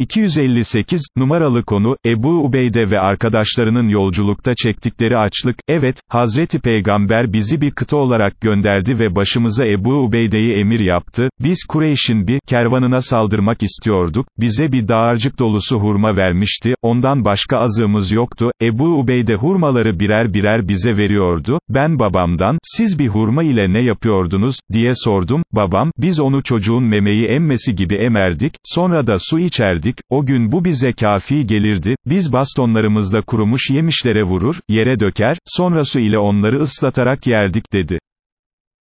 258, numaralı konu, Ebu Ubeyde ve arkadaşlarının yolculukta çektikleri açlık, evet, Hazreti Peygamber bizi bir kıta olarak gönderdi ve başımıza Ebu Ubeyde'yi emir yaptı, biz Kureyş'in bir, kervanına saldırmak istiyorduk, bize bir dağarcık dolusu hurma vermişti, ondan başka azığımız yoktu, Ebu Ubeyde hurmaları birer birer bize veriyordu, ben babamdan, siz bir hurma ile ne yapıyordunuz, diye sordum, babam, biz onu çocuğun memeyi emmesi gibi emerdik, sonra da su içerdik, o gün bu bize kafi gelirdi, biz bastonlarımızla kurumuş yemişlere vurur, yere döker, sonra su ile onları ıslatarak yerdik dedi.